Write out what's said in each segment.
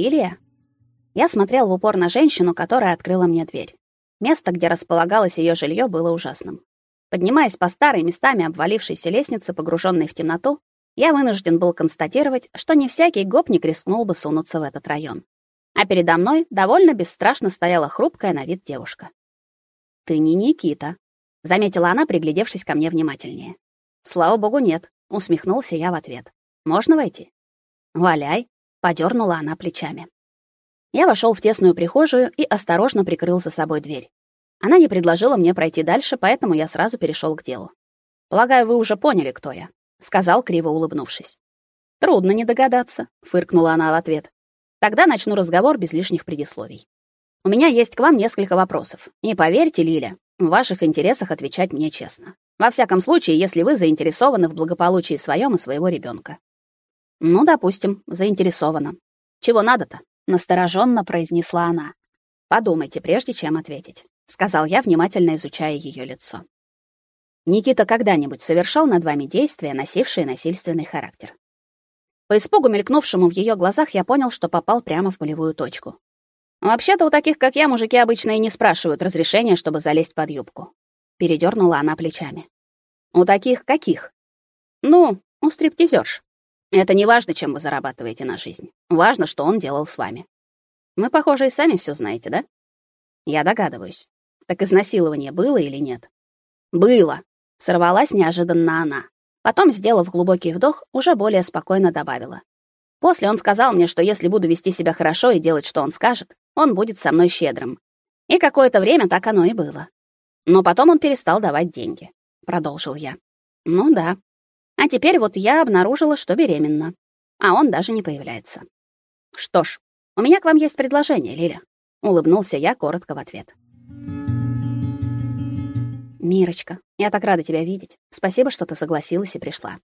Лилия?» Я смотрел в упор на женщину, которая открыла мне дверь. Место, где располагалось ее жилье, было ужасным. Поднимаясь по старой, местами обвалившейся лестнице, погруженной в темноту, я вынужден был констатировать, что не всякий гопник рискнул бы сунуться в этот район. А передо мной довольно бесстрашно стояла хрупкая на вид девушка. «Ты не Никита», — заметила она, приглядевшись ко мне внимательнее. «Слава богу, нет», — усмехнулся я в ответ. «Можно войти?» «Валяй», — подернула она плечами. Я вошел в тесную прихожую и осторожно прикрыл за собой дверь. Она не предложила мне пройти дальше, поэтому я сразу перешел к делу. «Полагаю, вы уже поняли, кто я», — сказал, криво улыбнувшись. «Трудно не догадаться», — фыркнула она в ответ. «Тогда начну разговор без лишних предисловий. У меня есть к вам несколько вопросов. И поверьте, Лиля, в ваших интересах отвечать мне честно. Во всяком случае, если вы заинтересованы в благополучии своем и своего ребенка. Ну, допустим, заинтересована. Чего надо-то? настороженно произнесла она. Подумайте, прежде чем ответить, сказал я, внимательно изучая ее лицо. Никита когда-нибудь совершал над вами действия, носившие насильственный характер? По испугу, мелькнувшему в ее глазах, я понял, что попал прямо в болевую точку. Вообще-то у таких, как я, мужики обычно и не спрашивают разрешения, чтобы залезть под юбку. Передернула она плечами. У таких каких? Ну, у стриптизерш. Это не важно, чем вы зарабатываете на жизнь. Важно, что он делал с вами. Мы, похоже, и сами все знаете, да? Я догадываюсь. Так изнасилование было или нет? Было. Сорвалась неожиданно она. Потом, сделав глубокий вдох, уже более спокойно добавила. После он сказал мне, что если буду вести себя хорошо и делать, что он скажет, он будет со мной щедрым. И какое-то время так оно и было. Но потом он перестал давать деньги, продолжил я. Ну да, а теперь вот я обнаружила, что беременна, а он даже не появляется. Что ж, у меня к вам есть предложение, Лиля, улыбнулся я коротко в ответ. Мирочка, я так рада тебя видеть. Спасибо, что ты согласилась и пришла.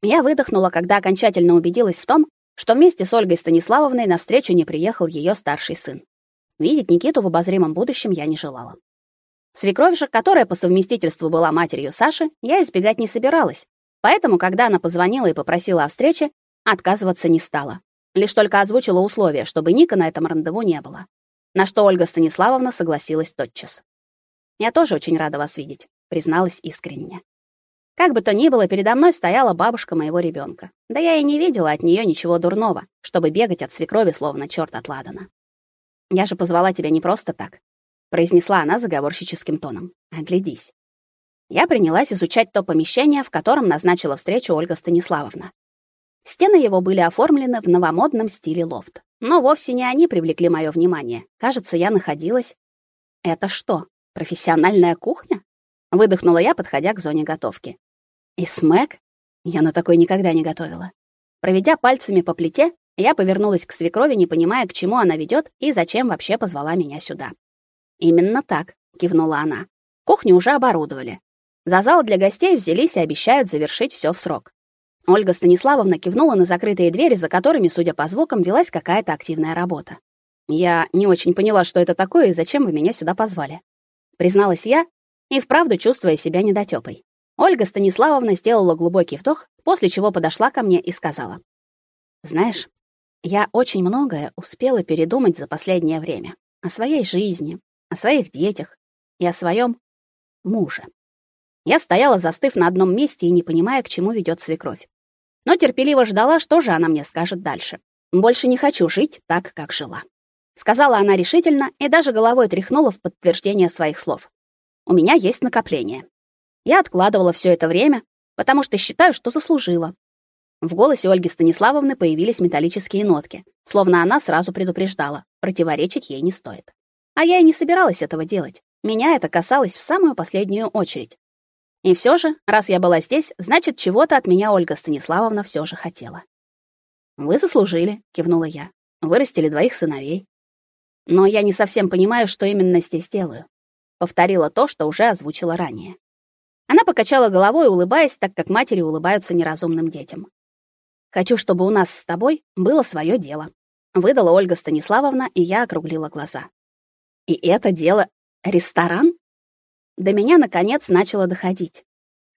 Я выдохнула, когда окончательно убедилась в том, что вместе с Ольгой Станиславовной на встречу не приехал ее старший сын. Видеть Никиту в обозримом будущем я не желала. Свекровь же, которая по совместительству была матерью Саши, я избегать не собиралась, Поэтому, когда она позвонила и попросила о встрече, отказываться не стала. Лишь только озвучила условия, чтобы Ника на этом рандеву не было. На что Ольга Станиславовна согласилась тотчас. «Я тоже очень рада вас видеть», — призналась искренне. Как бы то ни было, передо мной стояла бабушка моего ребенка. Да я и не видела от нее ничего дурного, чтобы бегать от свекрови, словно черт от ладана. «Я же позвала тебя не просто так», — произнесла она заговорщическим тоном. «Оглядись. Я принялась изучать то помещение, в котором назначила встречу Ольга Станиславовна. Стены его были оформлены в новомодном стиле лофт. Но вовсе не они привлекли мое внимание. Кажется, я находилась... Это что, профессиональная кухня? Выдохнула я, подходя к зоне готовки. И смэк? Я на такой никогда не готовила. Проведя пальцами по плите, я повернулась к свекрови, не понимая, к чему она ведет и зачем вообще позвала меня сюда. «Именно так», — кивнула она. «Кухню уже оборудовали. За зал для гостей взялись и обещают завершить все в срок. Ольга Станиславовна кивнула на закрытые двери, за которыми, судя по звукам, велась какая-то активная работа. Я не очень поняла, что это такое и зачем вы меня сюда позвали. Призналась я, и вправду чувствуя себя недотёпой. Ольга Станиславовна сделала глубокий вдох, после чего подошла ко мне и сказала: "Знаешь, я очень многое успела передумать за последнее время о своей жизни, о своих детях и о своем муже. Я стояла, застыв на одном месте и не понимая, к чему ведет свекровь. Но терпеливо ждала, что же она мне скажет дальше. Больше не хочу жить так, как жила, сказала она решительно и даже головой тряхнула в подтверждение своих слов. У меня есть накопление. Я откладывала все это время, потому что считаю, что заслужила. В голосе Ольги Станиславовны появились металлические нотки, словно она сразу предупреждала, противоречить ей не стоит. А я и не собиралась этого делать. Меня это касалось в самую последнюю очередь. И все же, раз я была здесь, значит, чего-то от меня Ольга Станиславовна все же хотела. Вы заслужили, кивнула я. Вырастили двоих сыновей. Но я не совсем понимаю, что именно здесь делаю. Повторила то, что уже озвучила ранее. Она покачала головой, улыбаясь, так как матери улыбаются неразумным детям. Хочу, чтобы у нас с тобой было свое дело, выдала Ольга Станиславовна, и я округлила глаза. И это дело ресторан? До меня наконец начало доходить.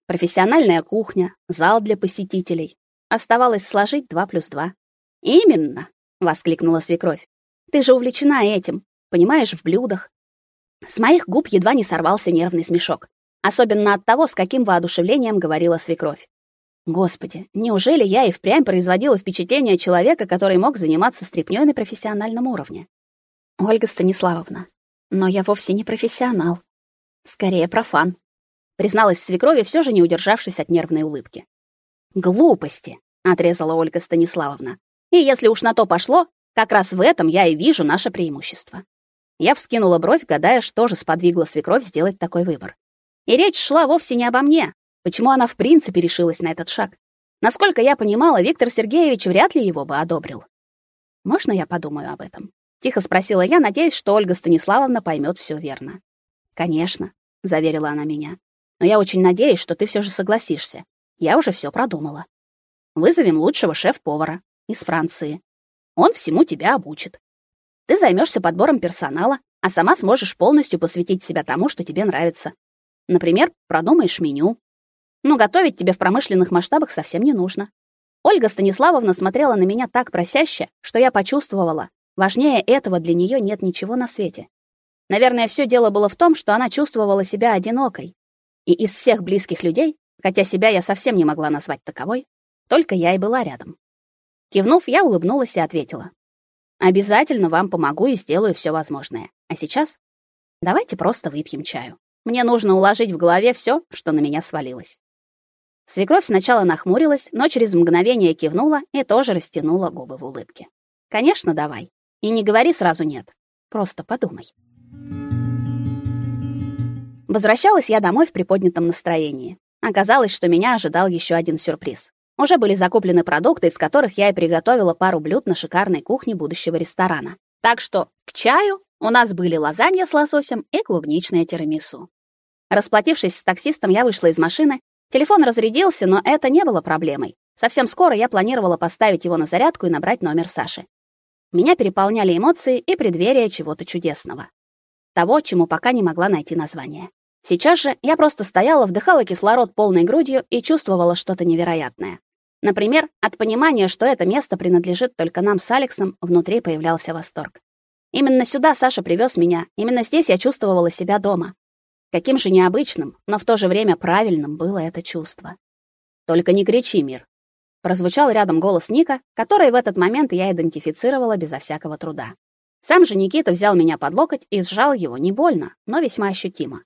Профессиональная кухня, зал для посетителей. Оставалось сложить два плюс два. Именно, воскликнула свекровь. Ты же увлечена этим, понимаешь, в блюдах. С моих губ едва не сорвался нервный смешок, особенно от того, с каким воодушевлением говорила свекровь. Господи, неужели я и впрямь производила впечатление человека, который мог заниматься стряпнёй на профессиональном уровне? Ольга Станиславовна, но я вовсе не профессионал. Скорее профан, призналась свекрови, все же не удержавшись от нервной улыбки. Глупости, отрезала Ольга Станиславовна. И если уж на то пошло, как раз в этом я и вижу наше преимущество. Я вскинула бровь, гадая, что же сподвигло свекровь сделать такой выбор. И речь шла вовсе не обо мне. Почему она в принципе решилась на этот шаг? Насколько я понимала, Виктор Сергеевич вряд ли его бы одобрил. Можно я подумаю об этом? Тихо спросила я, надеясь, что Ольга Станиславовна поймет все верно. Конечно, заверила она меня. Но я очень надеюсь, что ты все же согласишься. Я уже все продумала. Вызовем лучшего шеф-повара из Франции. Он всему тебя обучит. Ты займешься подбором персонала, а сама сможешь полностью посвятить себя тому, что тебе нравится. Например, продумаешь меню. Но готовить тебе в промышленных масштабах совсем не нужно. Ольга Станиславовна смотрела на меня так просяще, что я почувствовала, Важнее этого для нее нет ничего на свете. Наверное, все дело было в том, что она чувствовала себя одинокой. И из всех близких людей, хотя себя я совсем не могла назвать таковой, только я и была рядом. Кивнув, я улыбнулась и ответила: "Обязательно вам помогу и сделаю все возможное. А сейчас давайте просто выпьем чаю. Мне нужно уложить в голове все, что на меня свалилось". Свекровь сначала нахмурилась, но через мгновение кивнула и тоже растянула губы в улыбке. "Конечно, давай. И не говори сразу нет. Просто подумай. Возвращалась я домой в приподнятом настроении. Оказалось, что меня ожидал еще один сюрприз. Уже были закуплены продукты, из которых я и приготовила пару блюд на шикарной кухне будущего ресторана. Так что к чаю у нас были лазанья с лососем и клубничное тирамису. Расплатившись с таксистом, я вышла из машины. Телефон разрядился, но это не было проблемой. Совсем скоро я планировала поставить его на зарядку и набрать номер Саши. Меня переполняли эмоции и преддверие чего-то чудесного. Того, чему пока не могла найти название. Сейчас же я просто стояла, вдыхала кислород полной грудью и чувствовала что-то невероятное. Например, от понимания, что это место принадлежит только нам с Алексом, внутри появлялся восторг. Именно сюда Саша привез меня, именно здесь я чувствовала себя дома. Каким же необычным, но в то же время правильным было это чувство. Только не кричи, мир, Прозвучал рядом голос Ника, который в этот момент я идентифицировала безо всякого труда. Сам же Никита взял меня под локоть и сжал его не больно, но весьма ощутимо.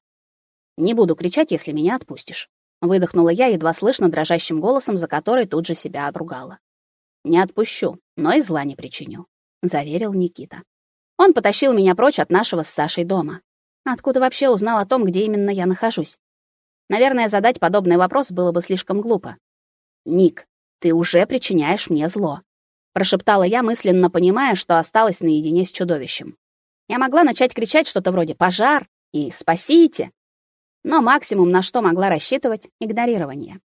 Не буду кричать, если меня отпустишь, выдохнула я едва слышно дрожащим голосом, за который тут же себя обругала. Не отпущу, но и зла не причиню, заверил Никита. Он потащил меня прочь от нашего с Сашей дома. Откуда вообще узнал о том, где именно я нахожусь? Наверное, задать подобный вопрос было бы слишком глупо. Ник, ты уже причиняешь мне зло, прошептала я, мысленно понимая, что осталась наедине с чудовищем. Я могла начать кричать что-то вроде пожар и спасите, но максимум, на что могла рассчитывать игнорирование.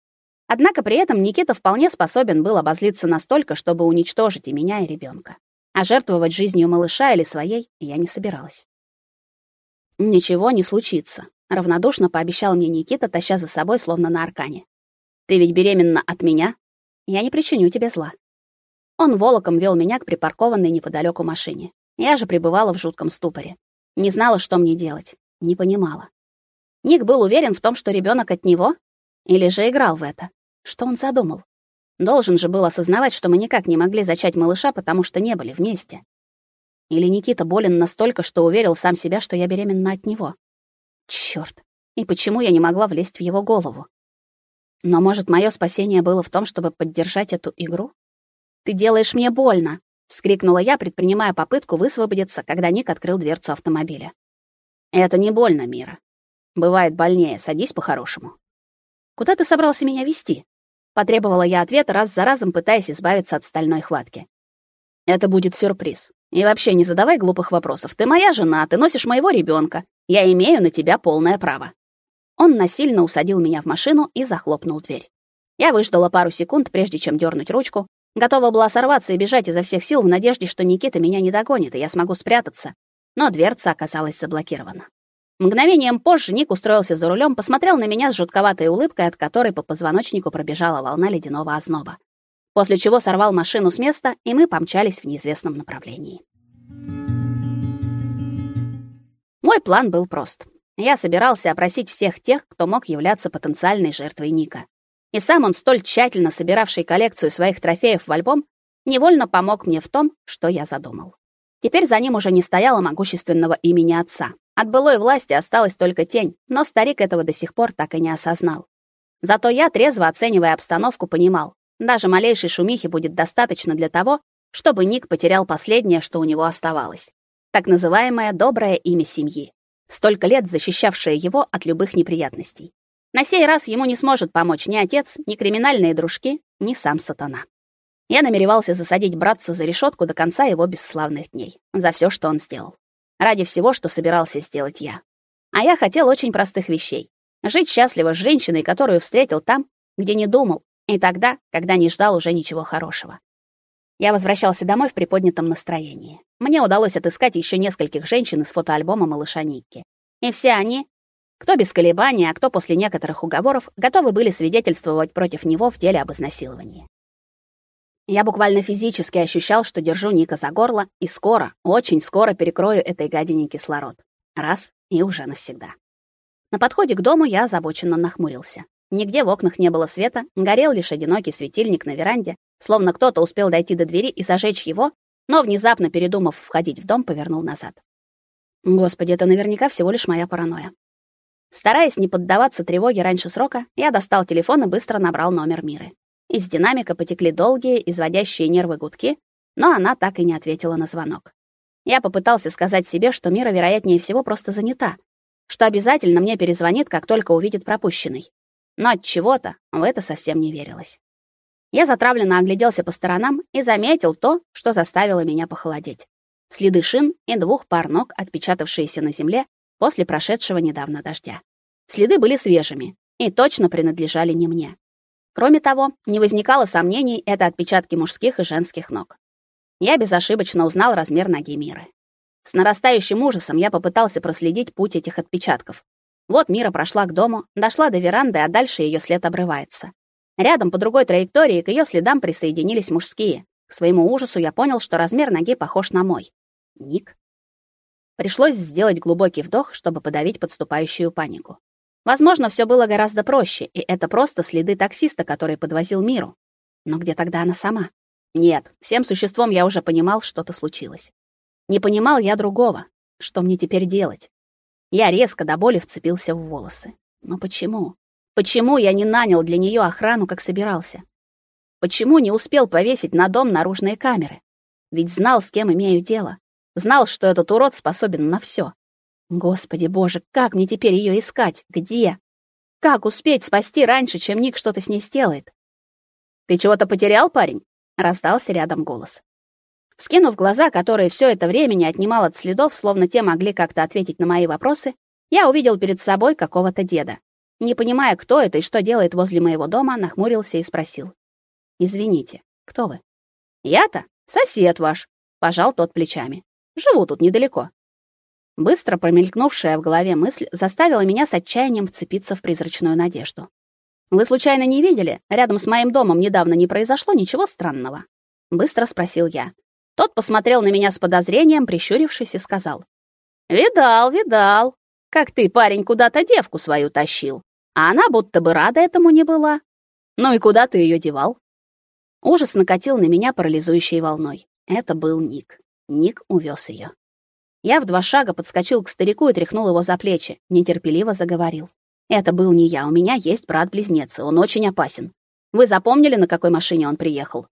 Однако при этом Никита вполне способен был обозлиться настолько, чтобы уничтожить и меня, и ребенка. А жертвовать жизнью малыша или своей я не собиралась. Ничего не случится, равнодушно пообещал мне Никита, таща за собой словно на аркане. Ты ведь беременна от меня, я не причиню тебе зла. Он волоком вел меня к припаркованной неподалеку машине. Я же пребывала в жутком ступоре. Не знала, что мне делать, не понимала. Ник был уверен в том, что ребенок от него, или же играл в это. Что он задумал? Должен же был осознавать, что мы никак не могли зачать малыша, потому что не были вместе. Или Никита болен настолько, что уверил сам себя, что я беременна от него. Чёрт. И почему я не могла влезть в его голову? Но, может, мое спасение было в том, чтобы поддержать эту игру? Ты делаешь мне больно, вскрикнула я, предпринимая попытку высвободиться, когда Ник открыл дверцу автомобиля. Это не больно, Мира. Бывает больнее, садись по-хорошему. Куда ты собрался меня вести? потребовала я ответа, раз за разом пытаясь избавиться от стальной хватки. Это будет сюрприз. И вообще не задавай глупых вопросов. Ты моя жена, ты носишь моего ребенка. Я имею на тебя полное право. Он насильно усадил меня в машину и захлопнул дверь. Я выждала пару секунд, прежде чем дернуть ручку. Готова была сорваться и бежать изо всех сил в надежде, что Никита меня не догонит, и я смогу спрятаться. Но дверца оказалась заблокирована. Мгновением позже Ник устроился за рулем, посмотрел на меня с жутковатой улыбкой, от которой по позвоночнику пробежала волна ледяного озноба. после чего сорвал машину с места, и мы помчались в неизвестном направлении. Мой план был прост. Я собирался опросить всех тех, кто мог являться потенциальной жертвой Ника. И сам он, столь тщательно собиравший коллекцию своих трофеев в альбом, невольно помог мне в том, что я задумал. Теперь за ним уже не стояло могущественного имени отца. От былой власти осталась только тень, но старик этого до сих пор так и не осознал. Зато я, трезво оценивая обстановку, понимал, даже малейшей шумихи будет достаточно для того, чтобы Ник потерял последнее, что у него оставалось. Так называемое доброе имя семьи, столько лет защищавшее его от любых неприятностей. На сей раз ему не сможет помочь ни отец, ни криминальные дружки, ни сам сатана. Я намеревался засадить братца за решетку до конца его бесславных дней, за все, что он сделал. Ради всего, что собирался сделать я. А я хотел очень простых вещей. Жить счастливо с женщиной, которую встретил там, где не думал, и тогда, когда не ждал уже ничего хорошего. Я возвращался домой в приподнятом настроении. Мне удалось отыскать еще нескольких женщин из фотоальбома малыша Никки. И все они, кто без колебаний, а кто после некоторых уговоров, готовы были свидетельствовать против него в деле об изнасиловании. Я буквально физически ощущал, что держу Ника за горло, и скоро, очень скоро перекрою этой гадине кислород. Раз и уже навсегда. На подходе к дому я озабоченно нахмурился. Нигде в окнах не было света, горел лишь одинокий светильник на веранде, словно кто-то успел дойти до двери и зажечь его, но внезапно, передумав входить в дом, повернул назад. Господи, это наверняка всего лишь моя паранойя. Стараясь не поддаваться тревоге раньше срока, я достал телефон и быстро набрал номер Миры. Из динамика потекли долгие, изводящие нервы гудки, но она так и не ответила на звонок. Я попытался сказать себе, что Мира, вероятнее всего, просто занята, что обязательно мне перезвонит, как только увидит пропущенный. Но от чего-то в это совсем не верилось. Я затравленно огляделся по сторонам и заметил то, что заставило меня похолодеть. Следы шин и двух пар ног, отпечатавшиеся на земле после прошедшего недавно дождя. Следы были свежими и точно принадлежали не мне. Кроме того, не возникало сомнений, это отпечатки мужских и женских ног. Я безошибочно узнал размер ноги Миры. С нарастающим ужасом я попытался проследить путь этих отпечатков. Вот Мира прошла к дому, дошла до веранды, а дальше ее след обрывается. Рядом по другой траектории к ее следам присоединились мужские. К своему ужасу я понял, что размер ноги похож на мой. Ник. Пришлось сделать глубокий вдох, чтобы подавить подступающую панику. Возможно, все было гораздо проще, и это просто следы таксиста, который подвозил Миру. Но где тогда она сама? Нет, всем существом я уже понимал, что-то случилось. Не понимал я другого. Что мне теперь делать? Я резко до боли вцепился в волосы. Но почему? Почему я не нанял для нее охрану, как собирался? Почему не успел повесить на дом наружные камеры? Ведь знал, с кем имею дело. Знал, что этот урод способен на все. Господи боже, как мне теперь ее искать? Где? Как успеть спасти раньше, чем Ник что-то с ней сделает? Ты чего-то потерял, парень? раздался рядом голос. Вскинув глаза, которые все это время не отнимал от следов, словно те могли как-то ответить на мои вопросы, я увидел перед собой какого-то деда. Не понимая, кто это и что делает возле моего дома, нахмурился и спросил: "Извините, кто вы?" "Я-то сосед ваш", пожал тот плечами. "Живу тут недалеко". Быстро промелькнувшая в голове мысль заставила меня с отчаянием вцепиться в призрачную надежду. Вы случайно не видели, рядом с моим домом недавно не произошло ничего странного? быстро спросил я. Тот посмотрел на меня с подозрением, прищурившись, и сказал: "Видал, видал. Как ты, парень, куда-то девку свою тащил, а она будто бы рада этому не была. Ну и куда ты ее девал?" Ужас накатил на меня парализующей волной. Это был Ник. Ник увез ее. Я в два шага подскочил к старику и тряхнул его за плечи, нетерпеливо заговорил. Это был не я, у меня есть брат-близнец, он очень опасен. Вы запомнили, на какой машине он приехал?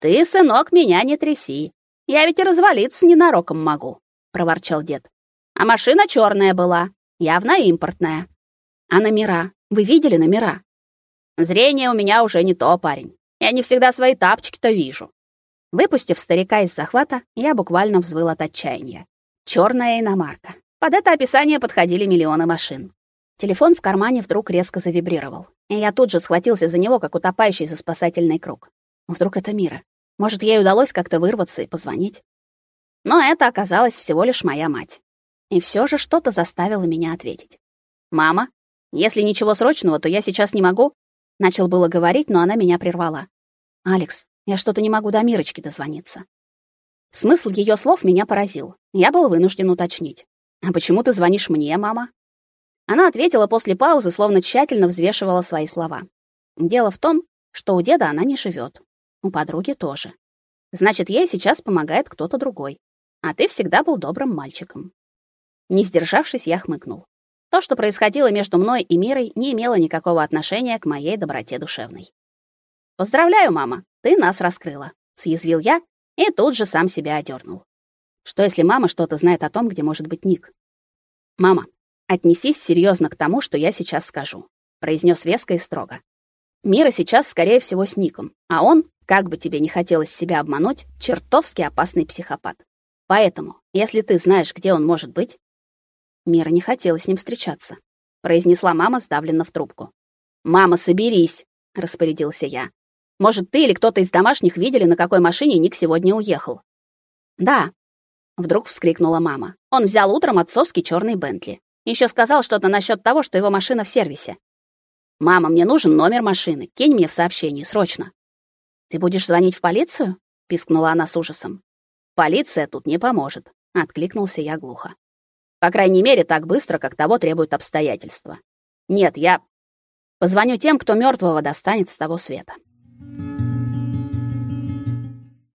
Ты, сынок, меня не тряси. Я ведь и развалиться ненароком могу, проворчал дед. А машина черная была, явно импортная. А номера? Вы видели номера? Зрение у меня уже не то, парень. Я не всегда свои тапочки-то вижу. Выпустив старика из захвата, я буквально взвыл от отчаяния. Черная иномарка. Под это описание подходили миллионы машин. Телефон в кармане вдруг резко завибрировал, и я тут же схватился за него, как утопающий за спасательный круг. Вдруг это Мира? Может, ей удалось как-то вырваться и позвонить? Но это оказалась всего лишь моя мать. И все же что-то заставило меня ответить. «Мама, если ничего срочного, то я сейчас не могу...» Начал было говорить, но она меня прервала. Алекс, я что-то не могу до Мирочки дозвониться. Смысл ее слов меня поразил. Я был вынужден уточнить. А почему ты звонишь мне, мама? Она ответила после паузы, словно тщательно взвешивала свои слова. Дело в том, что у деда она не живет, У подруги тоже. Значит, ей сейчас помогает кто-то другой. А ты всегда был добрым мальчиком. Не сдержавшись, я хмыкнул. То, что происходило между мной и Мирой, не имело никакого отношения к моей доброте душевной. Поздравляю, мама, ты нас раскрыла, съязвил я и тут же сам себя одернул. Что если мама что-то знает о том, где может быть Ник? Мама, отнесись серьезно к тому, что я сейчас скажу, произнес веско и строго. Мира сейчас, скорее всего, с Ником, а он, как бы тебе не хотелось себя обмануть, чертовски опасный психопат. Поэтому, если ты знаешь, где он может быть, Мира не хотела с ним встречаться, произнесла мама сдавленно в трубку. Мама, соберись, распорядился я. Может, ты или кто-то из домашних видели, на какой машине Ник сегодня уехал? Да, вдруг вскрикнула мама. Он взял утром отцовский черный Бентли. Еще сказал что-то насчет того, что его машина в сервисе. Мама, мне нужен номер машины. Кинь мне в сообщении срочно. Ты будешь звонить в полицию? пискнула она с ужасом. Полиция тут не поможет, откликнулся я глухо. По крайней мере, так быстро, как того требуют обстоятельства. Нет, я позвоню тем, кто мертвого достанет с того света.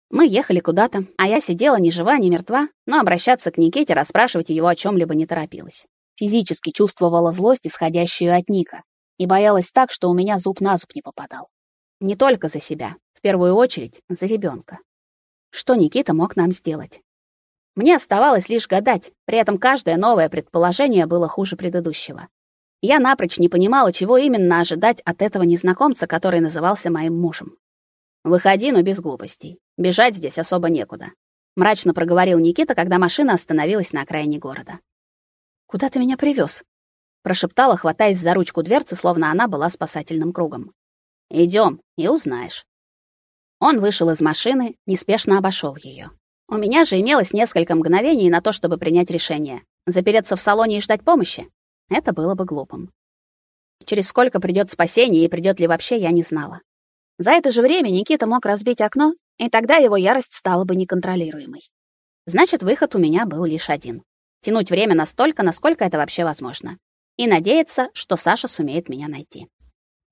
Мы ехали куда-то, а я сидела ни жива, ни мертва, но обращаться к Никите, расспрашивать его о чем либо не торопилась. Физически чувствовала злость, исходящую от Ника, и боялась так, что у меня зуб на зуб не попадал. Не только за себя, в первую очередь за ребенка. Что Никита мог нам сделать? Мне оставалось лишь гадать, при этом каждое новое предположение было хуже предыдущего. Я напрочь не понимала, чего именно ожидать от этого незнакомца, который назывался моим мужем. «Выходи, но без глупостей. Бежать здесь особо некуда», — мрачно проговорил Никита, когда машина остановилась на окраине города. «Куда ты меня привез? прошептала, хватаясь за ручку дверцы, словно она была спасательным кругом. Идем и узнаешь. Он вышел из машины, неспешно обошел ее. У меня же имелось несколько мгновений на то, чтобы принять решение. Запереться в салоне и ждать помощи это было бы глупым. Через сколько придёт спасение и придёт ли вообще, я не знала. За это же время Никита мог разбить окно, и тогда его ярость стала бы неконтролируемой. Значит, выход у меня был лишь один: тянуть время настолько, насколько это вообще возможно и надеяться, что Саша сумеет меня найти.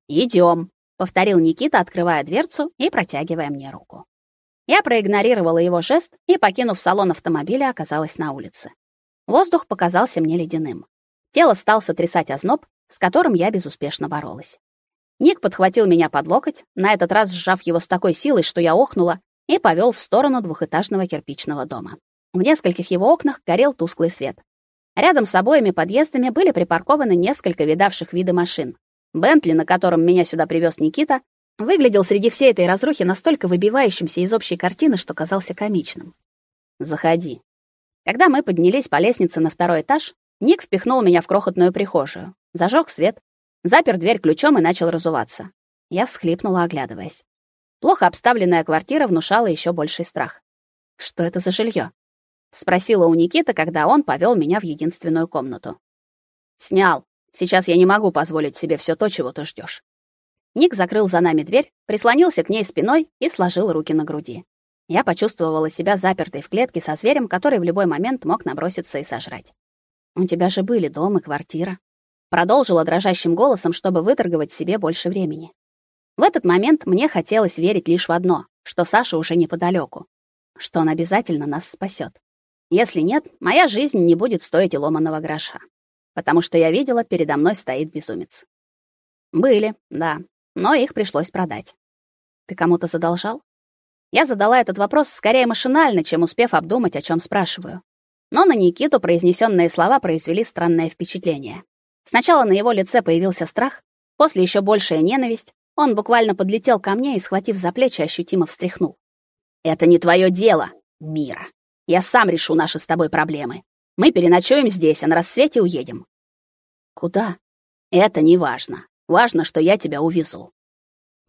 Идем, повторил Никита, открывая дверцу и протягивая мне руку. Я проигнорировала его жест и, покинув салон автомобиля, оказалась на улице. Воздух показался мне ледяным. Тело стал сотрясать озноб, с которым я безуспешно боролась. Ник подхватил меня под локоть, на этот раз сжав его с такой силой, что я охнула, и повел в сторону двухэтажного кирпичного дома. В нескольких его окнах горел тусклый свет. Рядом с обоими подъездами были припаркованы несколько видавших виды машин. Бентли, на котором меня сюда привез Никита, выглядел среди всей этой разрухи настолько выбивающимся из общей картины, что казался комичным. Заходи. Когда мы поднялись по лестнице на второй этаж, Ник впихнул меня в крохотную прихожую, зажег свет, запер дверь ключом и начал разуваться. Я всхлипнула, оглядываясь. Плохо обставленная квартира внушала еще больший страх. Что это за жилье? спросила у Никиты, когда он повел меня в единственную комнату. Снял. Сейчас я не могу позволить себе все то, чего ты ждешь. Ник закрыл за нами дверь, прислонился к ней спиной и сложил руки на груди. Я почувствовала себя запертой в клетке со зверем, который в любой момент мог наброситься и сожрать. У тебя же были дом и квартира, продолжила дрожащим голосом, чтобы выторговать себе больше времени. В этот момент мне хотелось верить лишь в одно, что Саша уже неподалеку, что он обязательно нас спасет. Если нет, моя жизнь не будет стоить и ломаного гроша. Потому что я видела, передо мной стоит безумец. Были, да, но их пришлось продать. Ты кому-то задолжал? Я задала этот вопрос скорее машинально, чем успев обдумать, о чем спрашиваю. Но на Никиту произнесенные слова произвели странное впечатление. Сначала на его лице появился страх, после еще большая ненависть. Он буквально подлетел ко мне и, схватив за плечи, ощутимо встряхнул. «Это не твое дело, Мира. Я сам решу наши с тобой проблемы. Мы переночуем здесь, а на рассвете уедем. Куда? Это не важно. Важно, что я тебя увезу.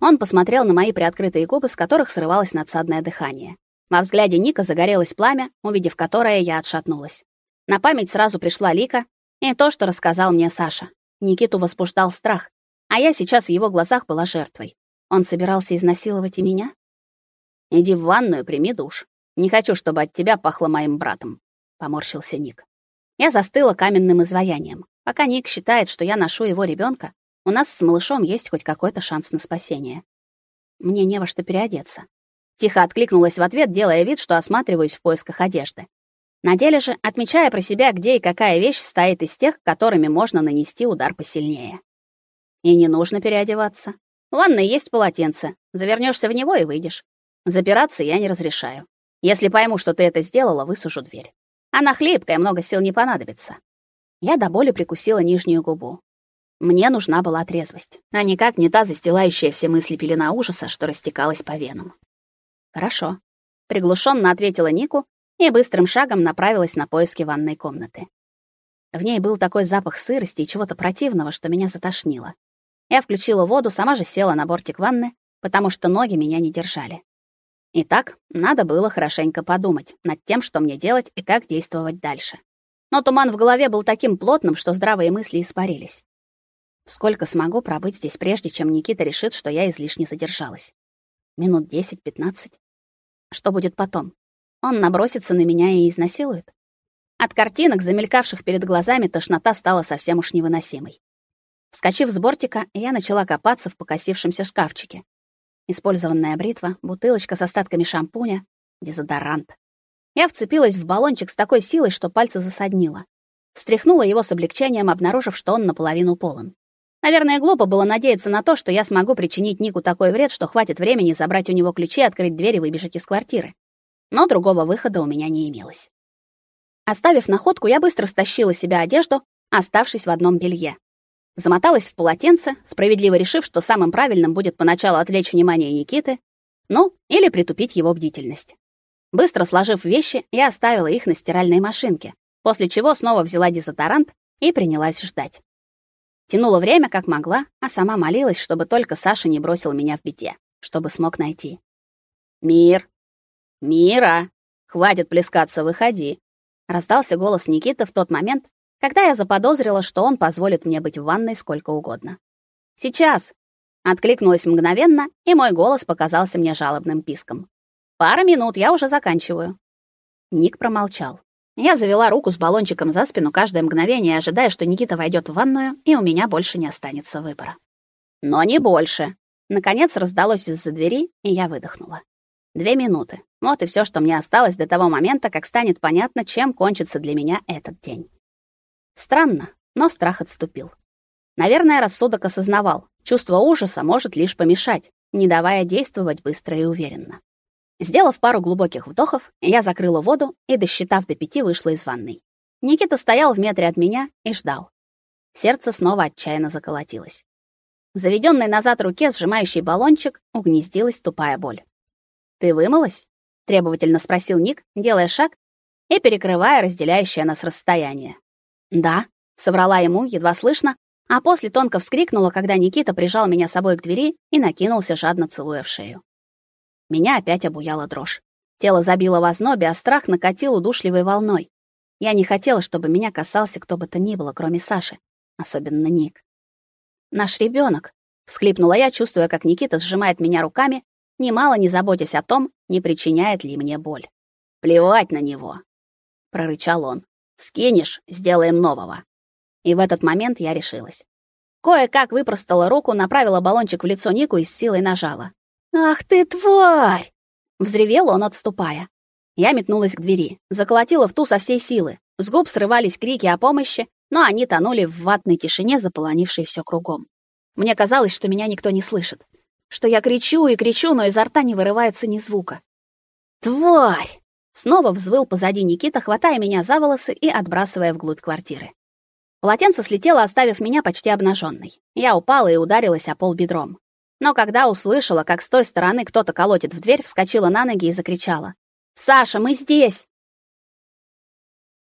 Он посмотрел на мои приоткрытые губы, с которых срывалось надсадное дыхание. Во взгляде Ника загорелось пламя, увидев которое я отшатнулась. На память сразу пришла Лика и то, что рассказал мне Саша. Никиту возбуждал страх, а я сейчас в его глазах была жертвой. Он собирался изнасиловать и меня? Иди в ванную, прими душ. Не хочу, чтобы от тебя пахло моим братом, поморщился Ник. Я застыла каменным изваянием. Пока Ник считает, что я ношу его ребенка, у нас с малышом есть хоть какой-то шанс на спасение. Мне не во что переодеться. Тихо откликнулась в ответ, делая вид, что осматриваюсь в поисках одежды. На деле же, отмечая про себя, где и какая вещь стоит из тех, которыми можно нанести удар посильнее. И не нужно переодеваться. В ванной есть полотенце. Завернешься в него и выйдешь. Запираться я не разрешаю. Если пойму, что ты это сделала, высажу дверь. Она хлипкая, много сил не понадобится. Я до боли прикусила нижнюю губу. Мне нужна была трезвость, а никак не та застилающая все мысли пелена ужаса, что растекалась по венам. Хорошо, приглушенно ответила Нику и быстрым шагом направилась на поиски ванной комнаты. В ней был такой запах сырости и чего-то противного, что меня затошнило. Я включила воду, сама же села на бортик ванны, потому что ноги меня не держали. Итак, надо было хорошенько подумать над тем, что мне делать и как действовать дальше. Но туман в голове был таким плотным, что здравые мысли испарились. Сколько смогу пробыть здесь, прежде чем Никита решит, что я излишне задержалась? Минут десять-пятнадцать. Что будет потом? Он набросится на меня и изнасилует? От картинок, замелькавших перед глазами, тошнота стала совсем уж невыносимой. Вскочив с бортика, я начала копаться в покосившемся шкафчике. Использованная бритва, бутылочка с остатками шампуня, дезодорант. Я вцепилась в баллончик с такой силой, что пальцы засаднило. Встряхнула его с облегчением, обнаружив, что он наполовину полон. Наверное, глупо было надеяться на то, что я смогу причинить Нику такой вред, что хватит времени забрать у него ключи, открыть дверь и выбежать из квартиры. Но другого выхода у меня не имелось. Оставив находку, я быстро стащила себя одежду, оставшись в одном белье. Замоталась в полотенце, справедливо решив, что самым правильным будет поначалу отвлечь внимание Никиты, ну, или притупить его бдительность. Быстро сложив вещи, я оставила их на стиральной машинке, после чего снова взяла дезодорант и принялась ждать. Тянула время как могла, а сама молилась, чтобы только Саша не бросил меня в беде, чтобы смог найти. Мир. Мира, хватит плескаться, выходи. Раздался голос Никиты в тот момент, когда я заподозрила, что он позволит мне быть в ванной сколько угодно. Сейчас, откликнулась мгновенно, и мой голос показался мне жалобным писком. Пара минут, я уже заканчиваю. Ник промолчал. Я завела руку с баллончиком за спину каждое мгновение, ожидая, что Никита войдет в ванную, и у меня больше не останется выбора. Но не больше. Наконец раздалось из-за двери, и я выдохнула. Две минуты. Вот и все, что мне осталось до того момента, как станет понятно, чем кончится для меня этот день. Странно, но страх отступил. Наверное, рассудок осознавал, чувство ужаса может лишь помешать, не давая действовать быстро и уверенно. Сделав пару глубоких вдохов, я закрыла воду и, досчитав до пяти, вышла из ванной. Никита стоял в метре от меня и ждал. Сердце снова отчаянно заколотилось. В заведенной назад руке, сжимающей баллончик, угнездилась тупая боль. «Ты вымылась?» — требовательно спросил Ник, делая шаг и перекрывая разделяющее нас расстояние. «Да», — соврала ему, едва слышно, а после тонко вскрикнула, когда Никита прижал меня собой к двери и накинулся, жадно целуя в шею. Меня опять обуяла дрожь. Тело забило в ознобе, а страх накатил удушливой волной. Я не хотела, чтобы меня касался кто бы то ни было, кроме Саши, особенно Ник. Наш ребенок, всхлипнула я, чувствуя, как Никита сжимает меня руками, немало не заботясь о том, не причиняет ли мне боль. Плевать на него, прорычал он. Скинешь, сделаем нового. И в этот момент я решилась. Кое-как выпростала руку, направила баллончик в лицо Нику и с силой нажала. «Ах ты, тварь!» — взревел он, отступая. Я метнулась к двери, заколотила в ту со всей силы. С губ срывались крики о помощи, но они тонули в ватной тишине, заполонившей все кругом. Мне казалось, что меня никто не слышит, что я кричу и кричу, но изо рта не вырывается ни звука. «Тварь!» — снова взвыл позади Никита, хватая меня за волосы и отбрасывая вглубь квартиры. Полотенце слетело, оставив меня почти обнаженной. Я упала и ударилась о пол бедром. Но когда услышала, как с той стороны кто-то колотит в дверь, вскочила на ноги и закричала: "Саша, мы здесь!"